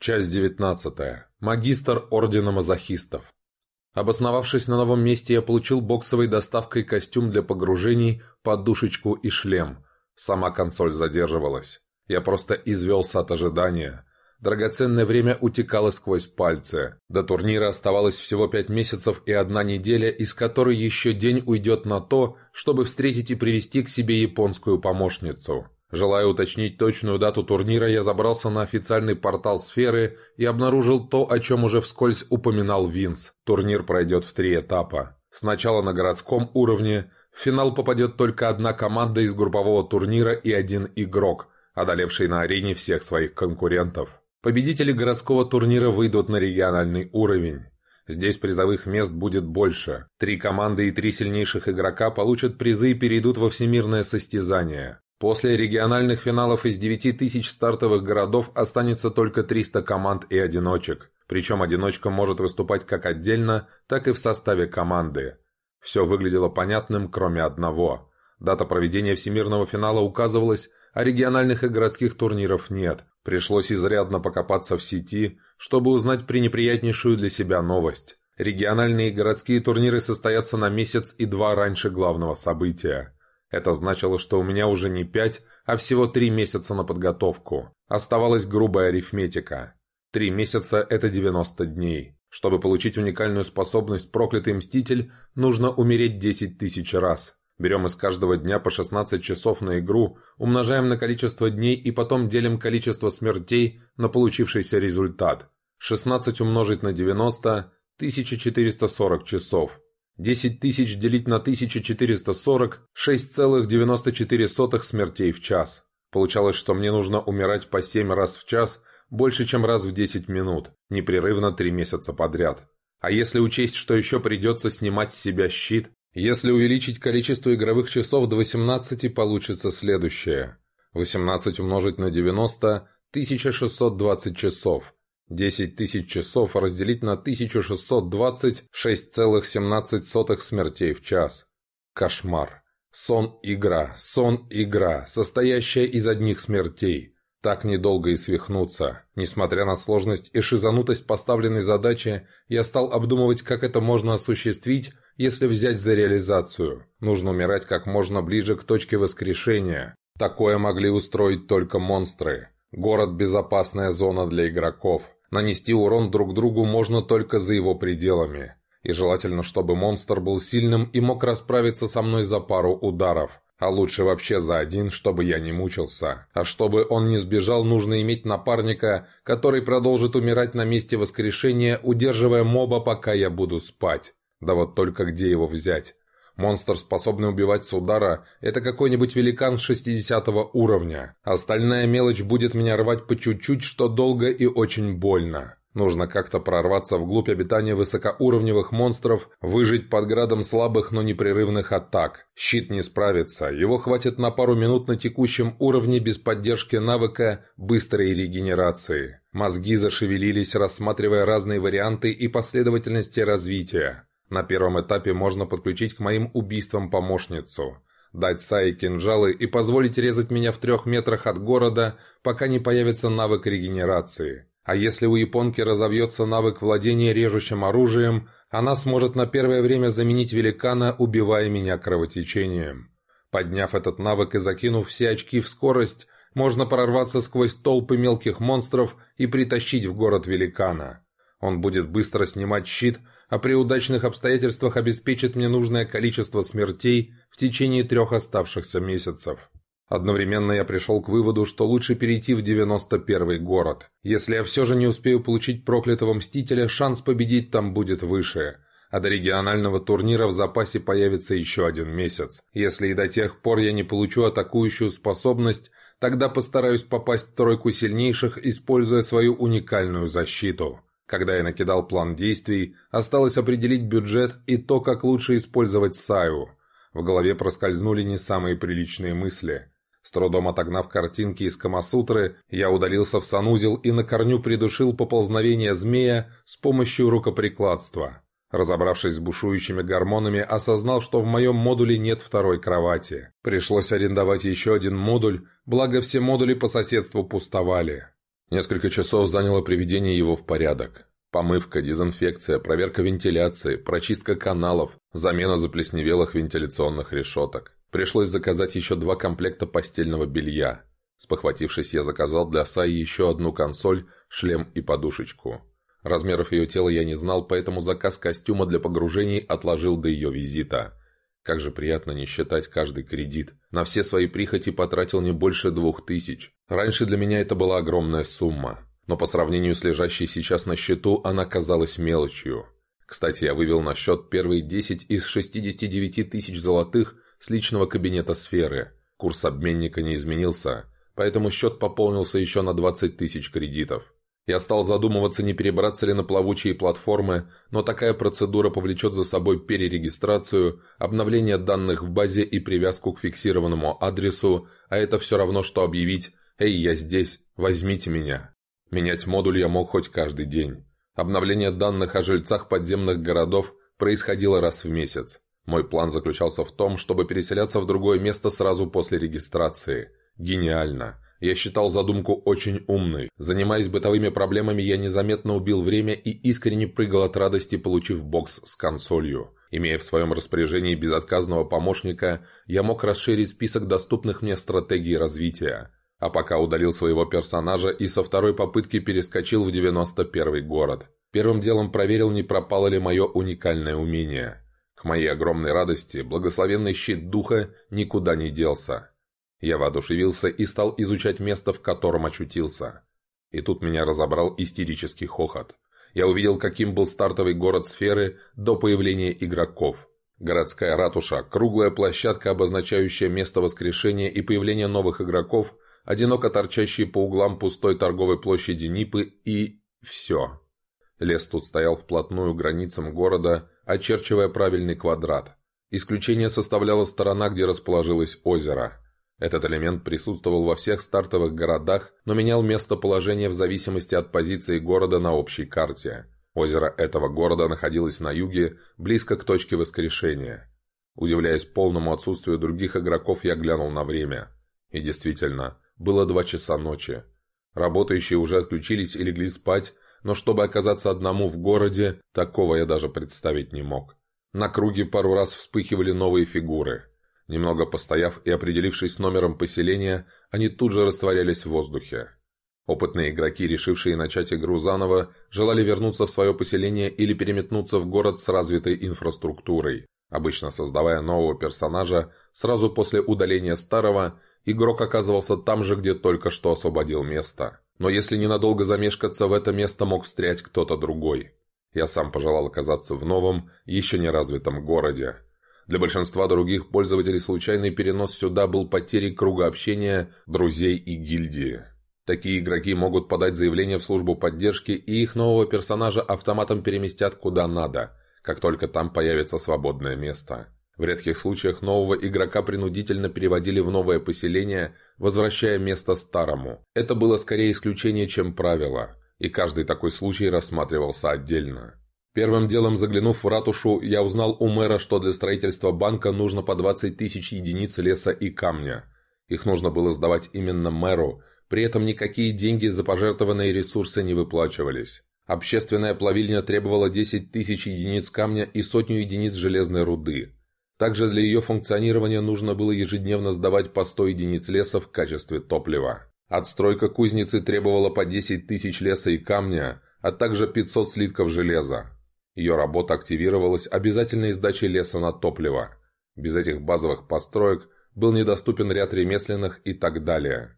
Часть 19. Магистр Ордена Мазохистов. Обосновавшись на новом месте, я получил боксовой доставкой костюм для погружений, подушечку и шлем. Сама консоль задерживалась. Я просто извелся от ожидания. Драгоценное время утекало сквозь пальцы. До турнира оставалось всего пять месяцев и одна неделя, из которой еще день уйдет на то, чтобы встретить и привести к себе японскую помощницу. Желая уточнить точную дату турнира, я забрался на официальный портал сферы и обнаружил то, о чем уже вскользь упоминал Винс. Турнир пройдет в три этапа. Сначала на городском уровне. В финал попадет только одна команда из группового турнира и один игрок, одолевший на арене всех своих конкурентов. Победители городского турнира выйдут на региональный уровень. Здесь призовых мест будет больше. Три команды и три сильнейших игрока получат призы и перейдут во всемирное состязание. После региональных финалов из 9000 стартовых городов останется только 300 команд и одиночек. Причем одиночка может выступать как отдельно, так и в составе команды. Все выглядело понятным, кроме одного. Дата проведения всемирного финала указывалась, а региональных и городских турниров нет. Пришлось изрядно покопаться в сети, чтобы узнать пренеприятнейшую для себя новость. Региональные и городские турниры состоятся на месяц и два раньше главного события. Это значило, что у меня уже не пять, а всего три месяца на подготовку. Оставалась грубая арифметика. Три месяца – это 90 дней. Чтобы получить уникальную способность «Проклятый Мститель», нужно умереть 10 тысяч раз. Берем из каждого дня по 16 часов на игру, умножаем на количество дней и потом делим количество смертей на получившийся результат. 16 умножить на 90 – 1440 часов. 10 тысяч делить на 1440 – 6,94 смертей в час. Получалось, что мне нужно умирать по 7 раз в час, больше, чем раз в 10 минут, непрерывно 3 месяца подряд. А если учесть, что еще придется снимать с себя щит, если увеличить количество игровых часов до 18, получится следующее. 18 умножить на 90 – 1620 часов. 10 тысяч часов разделить на 1620 – 6,17 смертей в час. Кошмар. Сон-игра, сон-игра, состоящая из одних смертей. Так недолго и свихнуться. Несмотря на сложность и шизанутость поставленной задачи, я стал обдумывать, как это можно осуществить, если взять за реализацию. Нужно умирать как можно ближе к точке воскрешения. Такое могли устроить только монстры. Город – безопасная зона для игроков. Нанести урон друг другу можно только за его пределами. И желательно, чтобы монстр был сильным и мог расправиться со мной за пару ударов. А лучше вообще за один, чтобы я не мучился. А чтобы он не сбежал, нужно иметь напарника, который продолжит умирать на месте воскрешения, удерживая моба, пока я буду спать. Да вот только где его взять? Монстр, способный убивать с удара, это какой-нибудь великан 60 уровня. Остальная мелочь будет меня рвать по чуть-чуть, что долго и очень больно. Нужно как-то прорваться вглубь обитания высокоуровневых монстров, выжить под градом слабых, но непрерывных атак. Щит не справится, его хватит на пару минут на текущем уровне без поддержки навыка быстрой регенерации. Мозги зашевелились, рассматривая разные варианты и последовательности развития. На первом этапе можно подключить к моим убийствам помощницу, дать Саи кинжалы и позволить резать меня в трех метрах от города, пока не появится навык регенерации. А если у японки разовьется навык владения режущим оружием, она сможет на первое время заменить великана, убивая меня кровотечением. Подняв этот навык и закинув все очки в скорость, можно прорваться сквозь толпы мелких монстров и притащить в город великана. Он будет быстро снимать щит, а при удачных обстоятельствах обеспечит мне нужное количество смертей в течение трех оставшихся месяцев. Одновременно я пришел к выводу, что лучше перейти в 91-й город. Если я все же не успею получить проклятого Мстителя, шанс победить там будет выше. А до регионального турнира в запасе появится еще один месяц. Если и до тех пор я не получу атакующую способность, тогда постараюсь попасть в тройку сильнейших, используя свою уникальную защиту. Когда я накидал план действий, осталось определить бюджет и то, как лучше использовать Саю. В голове проскользнули не самые приличные мысли. С трудом отогнав картинки из Камасутры, я удалился в санузел и на корню придушил поползновение змея с помощью рукоприкладства. Разобравшись с бушующими гормонами, осознал, что в моем модуле нет второй кровати. Пришлось арендовать еще один модуль, благо все модули по соседству пустовали. Несколько часов заняло приведение его в порядок. Помывка, дезинфекция, проверка вентиляции, прочистка каналов, замена заплесневелых вентиляционных решеток. Пришлось заказать еще два комплекта постельного белья. Спохватившись, я заказал для Саи еще одну консоль, шлем и подушечку. Размеров ее тела я не знал, поэтому заказ костюма для погружений отложил до ее визита. Как же приятно не считать каждый кредит. На все свои прихоти потратил не больше двух тысяч. Раньше для меня это была огромная сумма. Но по сравнению с лежащей сейчас на счету, она казалась мелочью. Кстати, я вывел на счет первые 10 из 69 тысяч золотых с личного кабинета сферы. Курс обменника не изменился, поэтому счет пополнился еще на 20 тысяч кредитов. Я стал задумываться, не перебраться ли на плавучие платформы, но такая процедура повлечет за собой перерегистрацию, обновление данных в базе и привязку к фиксированному адресу, а это все равно, что объявить «Эй, я здесь, возьмите меня». Менять модуль я мог хоть каждый день. Обновление данных о жильцах подземных городов происходило раз в месяц. Мой план заключался в том, чтобы переселяться в другое место сразу после регистрации. Гениально. Я считал задумку очень умной. Занимаясь бытовыми проблемами, я незаметно убил время и искренне прыгал от радости, получив бокс с консолью. Имея в своем распоряжении безотказного помощника, я мог расширить список доступных мне стратегий развития. А пока удалил своего персонажа и со второй попытки перескочил в 91 город. Первым делом проверил, не пропало ли мое уникальное умение. К моей огромной радости, благословенный щит духа никуда не делся. Я воодушевился и стал изучать место, в котором очутился. И тут меня разобрал истерический хохот. Я увидел, каким был стартовый город сферы до появления игроков. Городская ратуша, круглая площадка, обозначающая место воскрешения и появления новых игроков, одиноко торчащие по углам пустой торговой площади Нипы и... все. Лес тут стоял вплотную к границам города, очерчивая правильный квадрат. Исключение составляла сторона, где расположилось озеро – этот элемент присутствовал во всех стартовых городах, но менял местоположение в зависимости от позиции города на общей карте. Озеро этого города находилось на юге, близко к точке воскрешения. Удивляясь полному отсутствию других игроков, я глянул на время. И действительно, было два часа ночи. Работающие уже отключились и легли спать, но чтобы оказаться одному в городе, такого я даже представить не мог. На круге пару раз вспыхивали новые фигуры – Немного постояв и определившись с номером поселения, они тут же растворялись в воздухе. Опытные игроки, решившие начать игру заново, желали вернуться в свое поселение или переметнуться в город с развитой инфраструктурой. Обычно создавая нового персонажа, сразу после удаления старого, игрок оказывался там же, где только что освободил место. Но если ненадолго замешкаться, в это место мог встрять кто-то другой. Я сам пожелал оказаться в новом, еще не развитом городе. Для большинства других пользователей случайный перенос сюда был потерей круга общения, друзей и гильдии. Такие игроки могут подать заявление в службу поддержки, и их нового персонажа автоматом переместят куда надо, как только там появится свободное место. В редких случаях нового игрока принудительно переводили в новое поселение, возвращая место старому. Это было скорее исключение, чем правило, и каждый такой случай рассматривался отдельно. Первым делом заглянув в ратушу, я узнал у мэра, что для строительства банка нужно по 20 тысяч единиц леса и камня. Их нужно было сдавать именно мэру, при этом никакие деньги за пожертвованные ресурсы не выплачивались. Общественная плавильня требовала 10 тысяч единиц камня и сотню единиц железной руды. Также для ее функционирования нужно было ежедневно сдавать по 100 единиц леса в качестве топлива. Отстройка кузницы требовала по 10 тысяч леса и камня, а также 500 слитков железа. Ее работа активировалась обязательной сдачей леса на топливо. Без этих базовых построек был недоступен ряд ремесленных и так далее.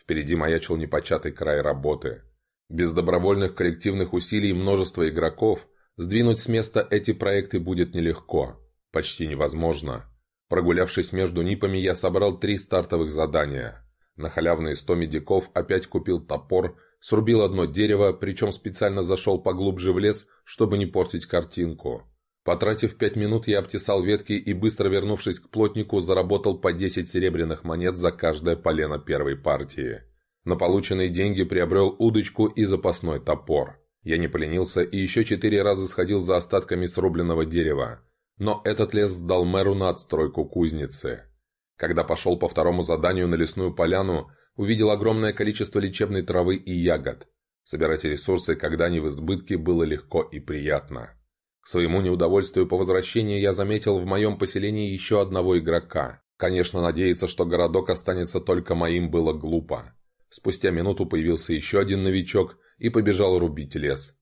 Впереди маячил непочатый край работы. Без добровольных коллективных усилий множества игроков сдвинуть с места эти проекты будет нелегко. Почти невозможно. Прогулявшись между НИПами, я собрал три стартовых задания. На халявные 100 медиков опять купил топор Срубил одно дерево, причем специально зашел поглубже в лес, чтобы не портить картинку. Потратив пять минут, я обтесал ветки и, быстро вернувшись к плотнику, заработал по 10 серебряных монет за каждое полено первой партии. На полученные деньги приобрел удочку и запасной топор. Я не поленился и еще четыре раза сходил за остатками срубленного дерева. Но этот лес сдал мэру на отстройку кузницы. Когда пошел по второму заданию на лесную поляну, увидел огромное количество лечебной травы и ягод. Собирать ресурсы, когда они в избытке, было легко и приятно. К своему неудовольствию по возвращении я заметил в моем поселении еще одного игрока. Конечно, надеяться, что городок останется только моим, было глупо. Спустя минуту появился еще один новичок и побежал рубить лес.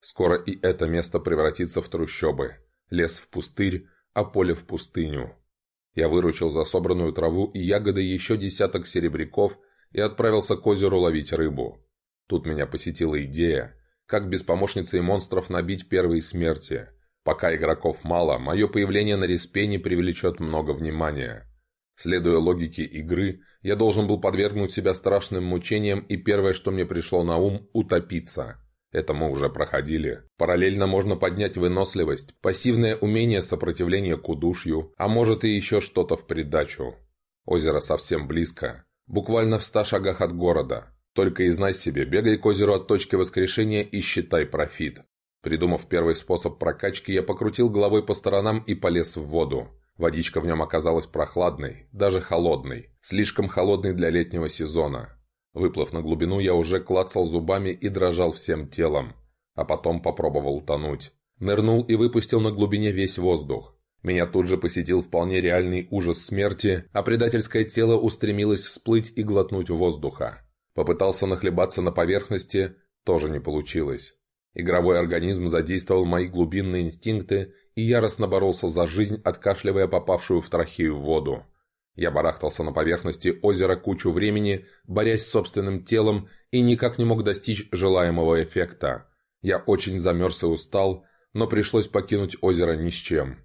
Скоро и это место превратится в трущобы. Лес в пустырь, а поле в пустыню. Я выручил за собранную траву и ягоды еще десяток серебряков и отправился к озеру ловить рыбу. Тут меня посетила идея, как без помощницы и монстров набить первые смерти. Пока игроков мало, мое появление на респе не привлечет много внимания. Следуя логике игры, я должен был подвергнуть себя страшным мучениям, и первое, что мне пришло на ум – утопиться. Это мы уже проходили. Параллельно можно поднять выносливость, пассивное умение сопротивления к удушью, а может и еще что-то в придачу. Озеро совсем близко, буквально в ста шагах от города. Только и знай себе, бегай к озеру от точки воскрешения и считай профит. Придумав первый способ прокачки, я покрутил головой по сторонам и полез в воду. Водичка в нем оказалась прохладной, даже холодной, слишком холодной для летнего сезона. Выплыв на глубину, я уже клацал зубами и дрожал всем телом, а потом попробовал утонуть. Нырнул и выпустил на глубине весь воздух. Меня тут же посетил вполне реальный ужас смерти, а предательское тело устремилось всплыть и глотнуть воздуха. Попытался нахлебаться на поверхности, тоже не получилось. Игровой организм задействовал мои глубинные инстинкты и яростно боролся за жизнь, откашливая попавшую в трахею воду. Я барахтался на поверхности озера кучу времени, борясь с собственным телом и никак не мог достичь желаемого эффекта. Я очень замерз и устал, но пришлось покинуть озеро ни с чем.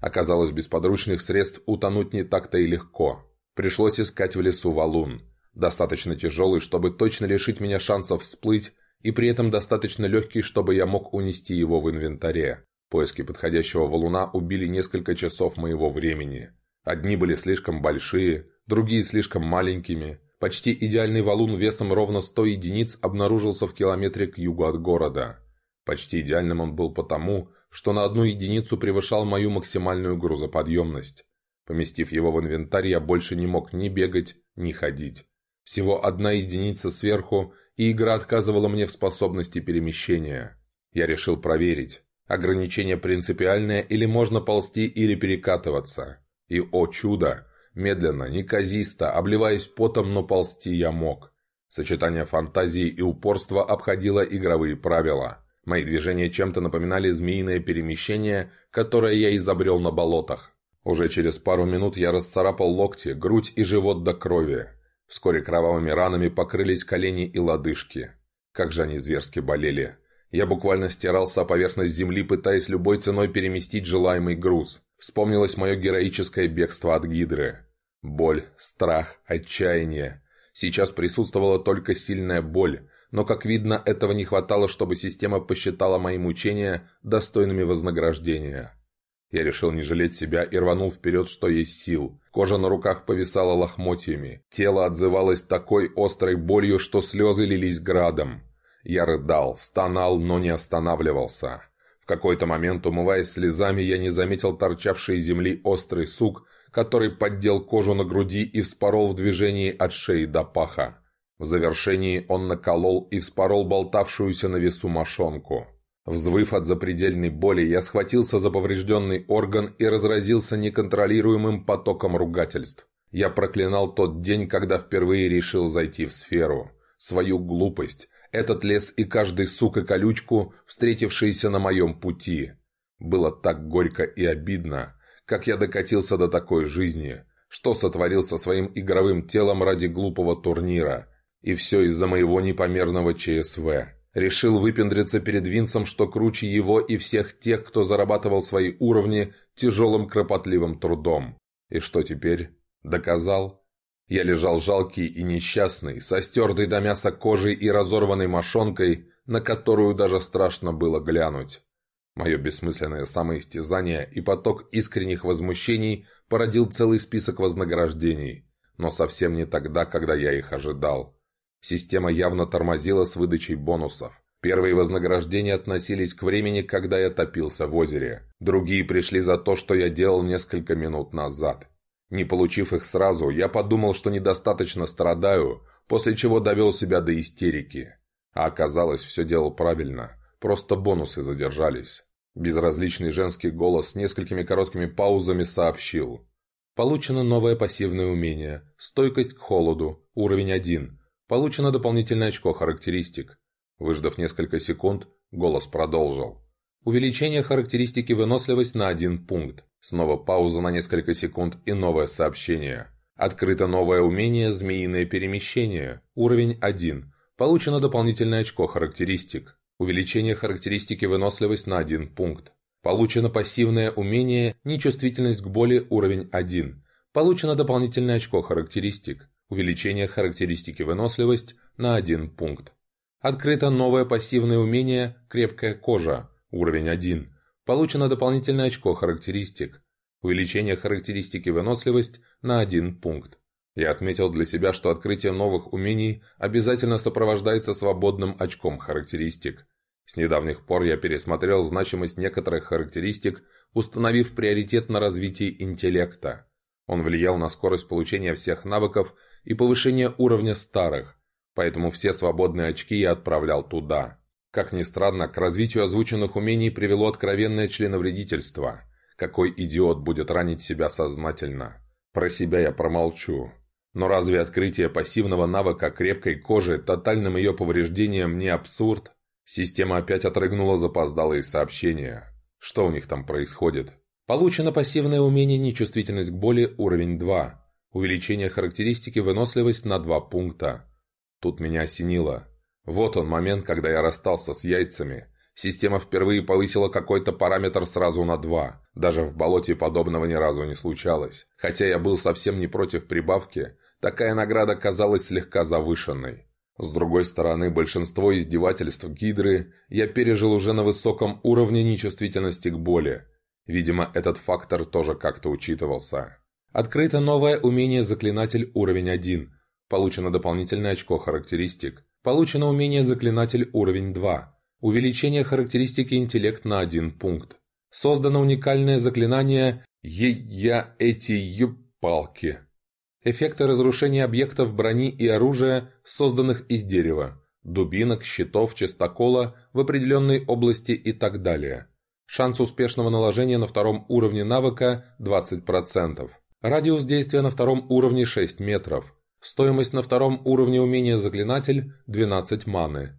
Оказалось, без подручных средств утонуть не так-то и легко. Пришлось искать в лесу валун достаточно тяжелый, чтобы точно лишить меня шансов всплыть, и при этом достаточно легкий, чтобы я мог унести его в инвентаре. Поиски подходящего валуна убили несколько часов моего времени. Одни были слишком большие, другие слишком маленькими. Почти идеальный валун весом ровно 100 единиц обнаружился в километре к югу от города. Почти идеальным он был потому, что на одну единицу превышал мою максимальную грузоподъемность. Поместив его в инвентарь, я больше не мог ни бегать, ни ходить. Всего одна единица сверху, и игра отказывала мне в способности перемещения. Я решил проверить, ограничение принципиальное или можно ползти или перекатываться. И, о чудо, медленно, неказисто, обливаясь потом, но ползти я мог. Сочетание фантазии и упорства обходило игровые правила. Мои движения чем-то напоминали змеиное перемещение, которое я изобрел на болотах. Уже через пару минут я расцарапал локти, грудь и живот до крови. Вскоре кровавыми ранами покрылись колени и лодыжки. Как же они зверски болели. Я буквально стирался о поверхность земли, пытаясь любой ценой переместить желаемый груз. Вспомнилось мое героическое бегство от Гидры. Боль, страх, отчаяние. Сейчас присутствовала только сильная боль, но, как видно, этого не хватало, чтобы система посчитала мои мучения достойными вознаграждения. Я решил не жалеть себя и рванул вперед, что есть сил. Кожа на руках повисала лохмотьями. Тело отзывалось такой острой болью, что слезы лились градом. Я рыдал, стонал, но не останавливался. Какой-то момент, умываясь слезами, я не заметил торчавший из земли острый сук, который поддел кожу на груди и вспорол в движении от шеи до паха. В завершении он наколол и вспорол болтавшуюся на весу мошонку. Взвыв от запредельной боли, я схватился за поврежденный орган и разразился неконтролируемым потоком ругательств. Я проклинал тот день, когда впервые решил зайти в сферу. Свою глупость, этот лес и каждый сук и колючку, встретившиеся на моем пути. Было так горько и обидно, как я докатился до такой жизни, что сотворил со своим игровым телом ради глупого турнира. И все из-за моего непомерного ЧСВ. Решил выпендриться перед Винсом, что круче его и всех тех, кто зарабатывал свои уровни тяжелым кропотливым трудом. И что теперь? Доказал? Я лежал жалкий и несчастный, со стертой до мяса кожей и разорванной мошонкой, на которую даже страшно было глянуть. Мое бессмысленное самоистязание и поток искренних возмущений породил целый список вознаграждений, но совсем не тогда, когда я их ожидал. Система явно тормозила с выдачей бонусов. Первые вознаграждения относились к времени, когда я топился в озере. Другие пришли за то, что я делал несколько минут назад. Не получив их сразу, я подумал, что недостаточно страдаю, после чего довел себя до истерики. А оказалось, все делал правильно, просто бонусы задержались. Безразличный женский голос с несколькими короткими паузами сообщил. Получено новое пассивное умение «Стойкость к холоду», уровень 1. Получено дополнительное очко характеристик. Выждав несколько секунд, голос продолжил. Увеличение характеристики выносливость на один пункт. Снова пауза на несколько секунд и новое сообщение. Открыто новое умение «Змеиное перемещение». Уровень 1. Получено дополнительное очко характеристик. Увеличение характеристики выносливость на один пункт. Получено пассивное умение «Нечувствительность к боли» уровень 1. Получено дополнительное очко характеристик. Увеличение характеристики выносливость на 1 пункт. Открыто новое пассивное умение «Крепкая кожа», уровень 1. Получено дополнительное очко характеристик. Увеличение характеристики выносливость на 1 пункт. Я отметил для себя, что открытие новых умений обязательно сопровождается свободным очком характеристик. С недавних пор я пересмотрел значимость некоторых характеристик, установив приоритет на развитие интеллекта. Он влиял на скорость получения всех навыков и повышение уровня старых, поэтому все свободные очки я отправлял туда. Как ни странно, к развитию озвученных умений привело откровенное членовредительство. Какой идиот будет ранить себя сознательно? Про себя я промолчу. Но разве открытие пассивного навыка крепкой кожи тотальным ее повреждением не абсурд? Система опять отрыгнула запоздалые сообщения. Что у них там происходит? Получено пассивное умение «Нечувствительность к боли» уровень 2. Увеличение характеристики выносливость на 2 пункта. Тут меня осенило. Вот он момент, когда я расстался с яйцами. Система впервые повысила какой-то параметр сразу на 2. Даже в болоте подобного ни разу не случалось. Хотя я был совсем не против прибавки, такая награда казалась слегка завышенной. С другой стороны, большинство издевательств Гидры я пережил уже на высоком уровне нечувствительности к боли. Видимо, этот фактор тоже как-то учитывался. Открыто новое умение «Заклинатель» уровень 1. Получено дополнительное очко характеристик. Получено умение «Заклинатель» уровень 2. Увеличение характеристики интеллект на 1 пункт. Создано уникальное заклинание «Е-я эти юпалки». Эффекты разрушения объектов брони и оружия, созданных из дерева, дубинок, щитов, частокола в определенной области и так далее. Шанс успешного наложения на втором уровне навыка 20%. Радиус действия на втором уровне 6 метров. Стоимость на втором уровне умения заклинатель 12 маны.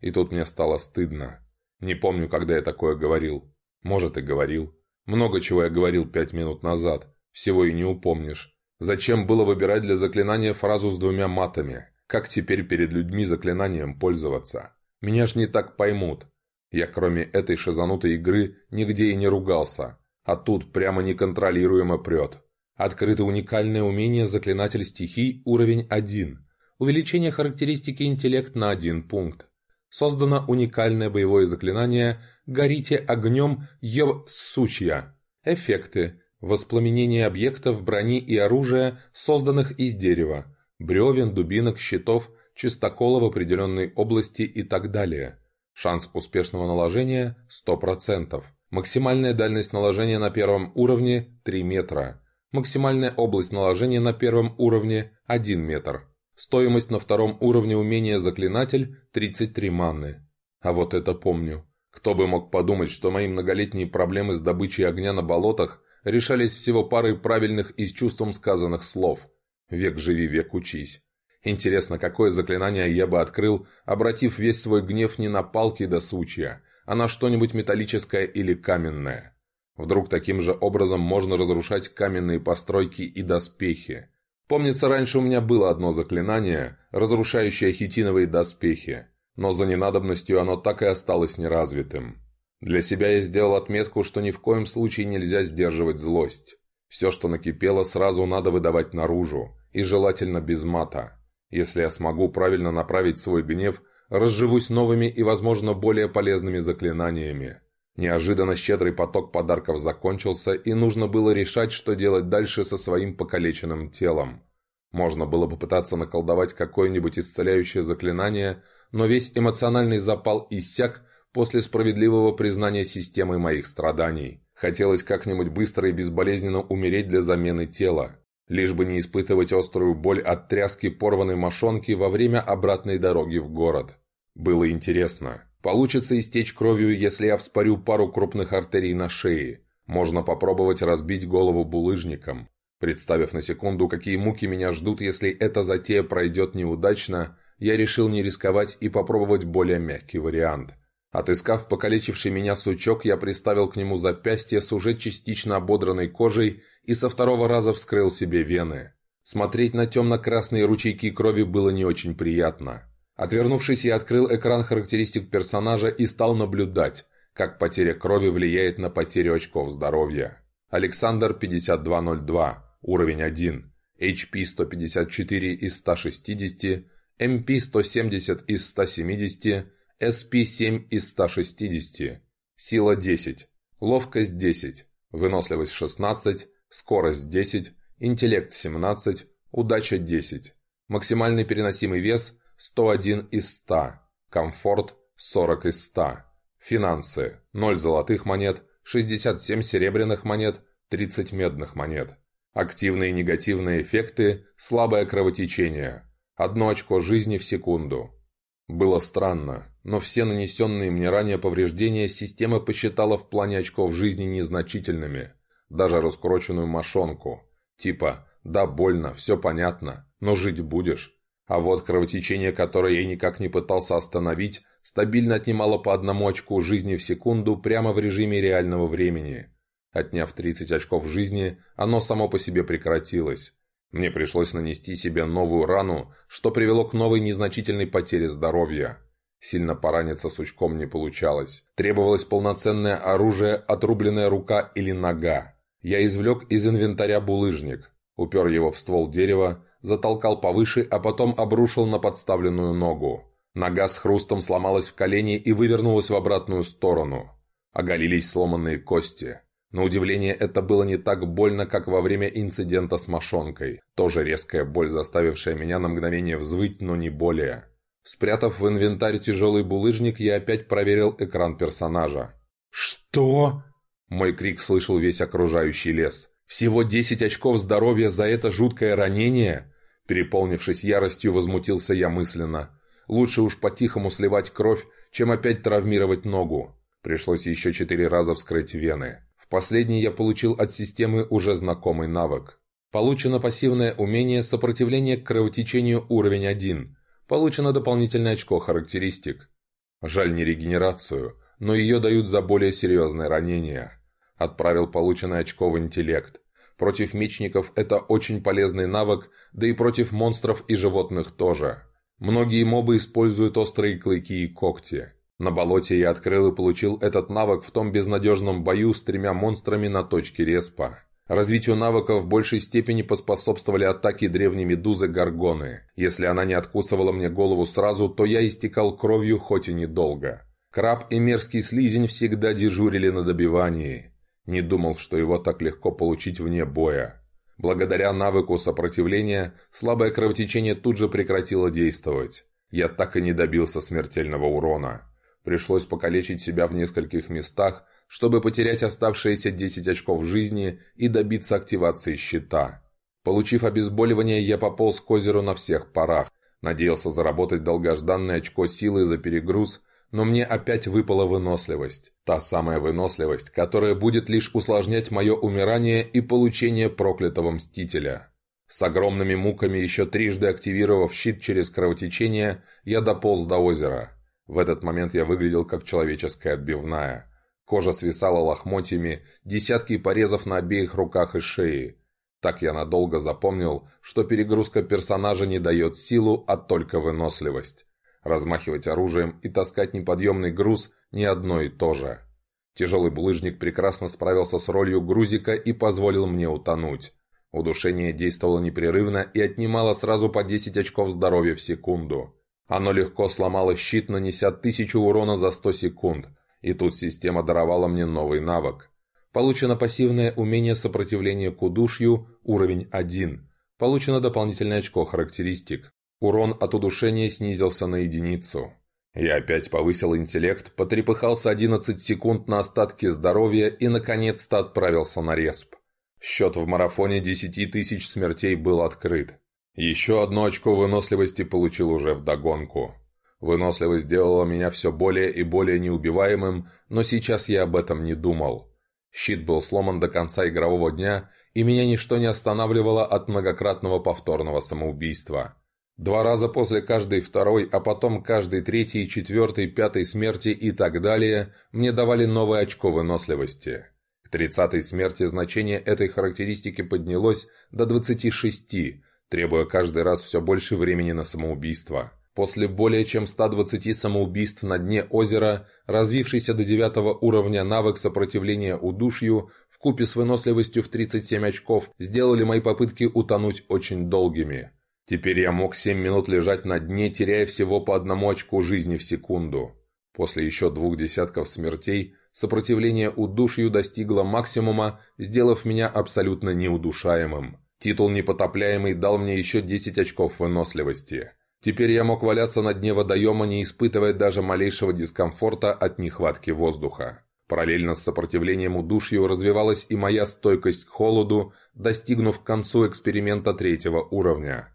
И тут мне стало стыдно. Не помню, когда я такое говорил. Может и говорил. Много чего я говорил пять минут назад. Всего и не упомнишь. Зачем было выбирать для заклинания фразу с двумя матами? Как теперь перед людьми заклинанием пользоваться? Меня ж не так поймут. Я кроме этой шизанутой игры нигде и не ругался. А тут прямо неконтролируемо прет. Открыто уникальное умение «Заклинатель стихий» уровень 1. Увеличение характеристики интеллект на 1 пункт. Создано уникальное боевое заклинание «Горите огнем Ев Сучья». Эффекты. Воспламенение объектов, брони и оружия, созданных из дерева. Бревен, дубинок, щитов, чистокола в определенной области и так далее. Шанс успешного наложения 100%. Максимальная дальность наложения на первом уровне 3 метра. Максимальная область наложения на первом уровне – 1 метр. Стоимость на втором уровне умения «Заклинатель» – 33 манны. А вот это помню. Кто бы мог подумать, что мои многолетние проблемы с добычей огня на болотах решались всего парой правильных и с чувством сказанных слов. «Век живи, век учись». Интересно, какое заклинание я бы открыл, обратив весь свой гнев не на палки до сучья, а на что-нибудь металлическое или каменное. Вдруг таким же образом можно разрушать каменные постройки и доспехи. Помнится, раньше у меня было одно заклинание, разрушающее хитиновые доспехи, но за ненадобностью оно так и осталось неразвитым. Для себя я сделал отметку, что ни в коем случае нельзя сдерживать злость. Все, что накипело, сразу надо выдавать наружу, и желательно без мата. Если я смогу правильно направить свой гнев, разживусь новыми и, возможно, более полезными заклинаниями. Неожиданно щедрый поток подарков закончился, и нужно было решать, что делать дальше со своим покалеченным телом. Можно было попытаться наколдовать какое-нибудь исцеляющее заклинание, но весь эмоциональный запал иссяк после справедливого признания системы моих страданий. Хотелось как-нибудь быстро и безболезненно умереть для замены тела. Лишь бы не испытывать острую боль от тряски порванной мошонки во время обратной дороги в город. Было интересно. Получится истечь кровью, если я вспорю пару крупных артерий на шее. Можно попробовать разбить голову булыжником. Представив на секунду, какие муки меня ждут, если эта затея пройдет неудачно, я решил не рисковать и попробовать более мягкий вариант. Отыскав покалечивший меня сучок, я приставил к нему запястье с уже частично ободранной кожей и со второго раза вскрыл себе вены. Смотреть на темно-красные ручейки крови было не очень приятно. Отвернувшись, я открыл экран характеристик персонажа и стал наблюдать, как потеря крови влияет на потерю очков здоровья. Александр 5202, уровень 1, HP 154 из 160, MP 170 из 170, SP 7 из 160, сила 10, ловкость 10, выносливость 16, скорость 10, интеллект 17, удача 10, максимальный переносимый вес 101 из 100, комфорт 40 из 100, финансы 0 золотых монет, 67 серебряных монет, 30 медных монет. Активные негативные эффекты, слабое кровотечение, одно очко жизни в секунду. Было странно, но все нанесенные мне ранее повреждения система посчитала в плане очков жизни незначительными – даже раскуроченную мошонку. Типа «да, больно, все понятно, но жить будешь». А вот кровотечение, которое я никак не пытался остановить, стабильно отнимало по одному очку жизни в секунду прямо в режиме реального времени. Отняв 30 очков жизни, оно само по себе прекратилось. Мне пришлось нанести себе новую рану, что привело к новой незначительной потере здоровья. Сильно пораниться сучком не получалось. Требовалось полноценное оружие, отрубленная рука или нога. Я извлек из инвентаря булыжник, упер его в ствол дерева, затолкал повыше, а потом обрушил на подставленную ногу. Нога с хрустом сломалась в колени и вывернулась в обратную сторону. Оголились сломанные кости. На удивление, это было не так больно, как во время инцидента с мошонкой. Тоже резкая боль, заставившая меня на мгновение взвыть, но не более. Спрятав в инвентарь тяжелый булыжник, я опять проверил экран персонажа. «Что?» Мой крик слышал весь окружающий лес. «Всего десять очков здоровья за это жуткое ранение?» Переполнившись яростью, возмутился я мысленно. «Лучше уж по-тихому сливать кровь, чем опять травмировать ногу». Пришлось еще четыре раза вскрыть вены. В последний я получил от системы уже знакомый навык. Получено пассивное умение сопротивление к кровотечению уровень 1. Получено дополнительное очко характеристик. Жаль не регенерацию, но ее дают за более серьезные ранения. Отправил полученный очко в интеллект. Против мечников это очень полезный навык, да и против монстров и животных тоже. Многие мобы используют острые клыки и когти. На болоте я открыл и получил этот навык в том безнадежном бою с тремя монстрами на точке респа. Развитию навыка в большей степени поспособствовали атаки древней медузы Гаргоны. Если она не откусывала мне голову сразу, то я истекал кровью хоть и недолго. Краб и мерзкий слизень всегда дежурили на добивании. Не думал, что его так легко получить вне боя. Благодаря навыку сопротивления, слабое кровотечение тут же прекратило действовать. Я так и не добился смертельного урона. Пришлось покалечить себя в нескольких местах, чтобы потерять оставшиеся 10 очков жизни и добиться активации щита. Получив обезболивание, я пополз к озеру на всех парах. Надеялся заработать долгожданное очко силы за перегруз, но мне опять выпала выносливость. Та самая выносливость, которая будет лишь усложнять мое умирание и получение проклятого Мстителя. С огромными муками, еще трижды активировав щит через кровотечение, я дополз до озера. В этот момент я выглядел как человеческая отбивная. Кожа свисала лохмотьями, десятки порезов на обеих руках и шее. Так я надолго запомнил, что перегрузка персонажа не дает силу, а только выносливость. Размахивать оружием и таскать неподъемный груз – не одно и то же. Тяжелый булыжник прекрасно справился с ролью грузика и позволил мне утонуть. Удушение действовало непрерывно и отнимало сразу по 10 очков здоровья в секунду. Оно легко сломало щит, нанеся тысячу урона за 100 секунд. И тут система даровала мне новый навык. Получено пассивное умение сопротивления к удушью, уровень 1. Получено дополнительное очко характеристик. Урон от удушения снизился на единицу. Я опять повысил интеллект, потрепыхался 11 секунд на остатки здоровья и наконец-то отправился на респ. Счет в марафоне 10 тысяч смертей был открыт. Еще одно очко выносливости получил уже вдогонку. Выносливость сделала меня все более и более неубиваемым, но сейчас я об этом не думал. Щит был сломан до конца игрового дня, и меня ничто не останавливало от многократного повторного самоубийства. Два раза после каждой второй, а потом каждой третьей, четвертой, пятой смерти и так далее мне давали новое очко выносливости. К тридцатой смерти значение этой характеристики поднялось до 26, требуя каждый раз все больше времени на самоубийство. После более чем 120 самоубийств на дне озера, развившийся до девятого уровня навык сопротивления удушью, вкупе с выносливостью в 37 очков, сделали мои попытки утонуть очень долгими. Теперь я мог 7 минут лежать на дне, теряя всего по одному очку жизни в секунду. После еще двух десятков смертей, сопротивление удушью достигло максимума, сделав меня абсолютно неудушаемым. Титул «Непотопляемый» дал мне еще 10 очков выносливости. Теперь я мог валяться на дне водоема, не испытывая даже малейшего дискомфорта от нехватки воздуха. Параллельно с сопротивлением удушью развивалась и моя стойкость к холоду, достигнув к концу эксперимента третьего уровня.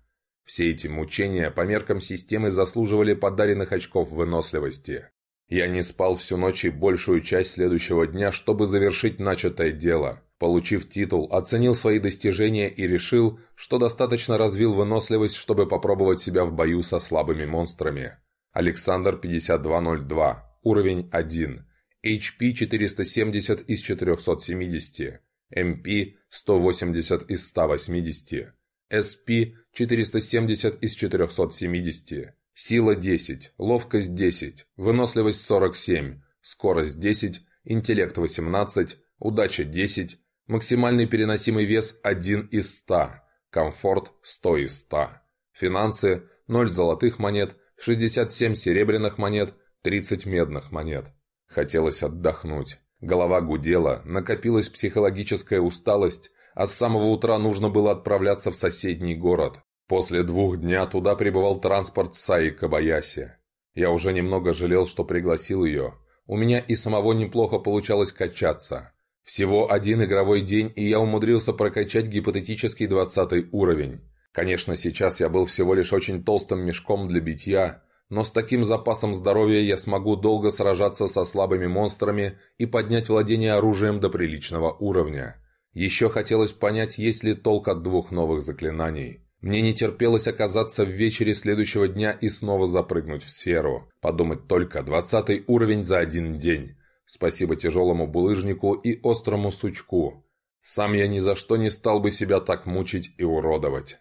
Все эти мучения по меркам системы заслуживали подаренных очков выносливости. Я не спал всю ночь и большую часть следующего дня, чтобы завершить начатое дело. Получив титул, оценил свои достижения и решил, что достаточно развил выносливость, чтобы попробовать себя в бою со слабыми монстрами. Александр 5202, уровень 1, HP 470 из 470, MP 180 из 180, SP 470 из 470, сила 10, ловкость 10, выносливость 47, скорость 10, интеллект 18, удача 10, Максимальный переносимый вес 1 из 100. Комфорт 100 из 100. Финансы 0 золотых монет, 67 серебряных монет, 30 медных монет. Хотелось отдохнуть. Голова гудела, накопилась психологическая усталость, а с самого утра нужно было отправляться в соседний город. После двух дня туда прибывал транспорт Саи Кабаяси. Я уже немного жалел, что пригласил ее. У меня и самого неплохо получалось качаться. Всего один игровой день, и я умудрился прокачать гипотетический двадцатый уровень. Конечно, сейчас я был всего лишь очень толстым мешком для битья, но с таким запасом здоровья я смогу долго сражаться со слабыми монстрами и поднять владение оружием до приличного уровня. Еще хотелось понять, есть ли толк от двух новых заклинаний. Мне не терпелось оказаться в вечере следующего дня и снова запрыгнуть в сферу. Подумать только, двадцатый уровень за один день. Спасибо тяжелому булыжнику и острому сучку. Сам я ни за что не стал бы себя так мучить и уродовать.